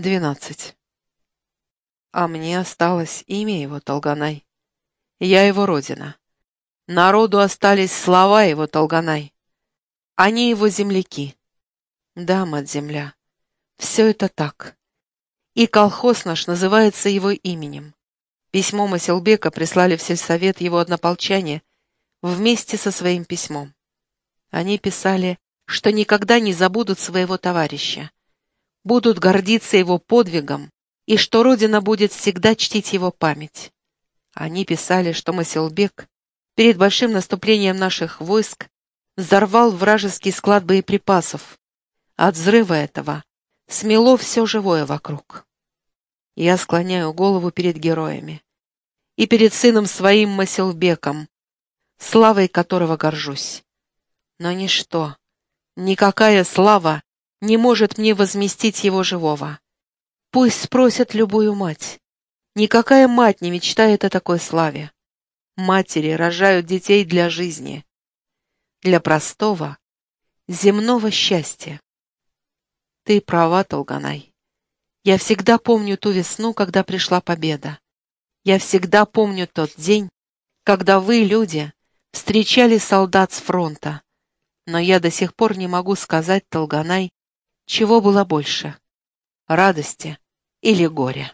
12. А мне осталось имя его Толганай. Я его родина. Народу остались слова его Толганай. Они его земляки. Да, мать-земля, все это так. И колхоз наш называется его именем. Письмо Масилбека прислали в сельсовет его однополчане вместе со своим письмом. Они писали, что никогда не забудут своего товарища, будут гордиться его подвигом и что Родина будет всегда чтить его память. Они писали, что Масилбек перед большим наступлением наших войск взорвал вражеский склад боеприпасов. От взрыва этого смело все живое вокруг. Я склоняю голову перед героями и перед сыном своим Масилбеком, славой которого горжусь. Но ничто, никакая слава не может мне возместить его живого. Пусть спросят любую мать. Никакая мать не мечтает о такой славе. Матери рожают детей для жизни, для простого, земного счастья. Ты права, Толганай. Я всегда помню ту весну, когда пришла победа. Я всегда помню тот день, когда вы, люди, встречали солдат с фронта. Но я до сих пор не могу сказать, Толганай, чего было больше — радости или горя?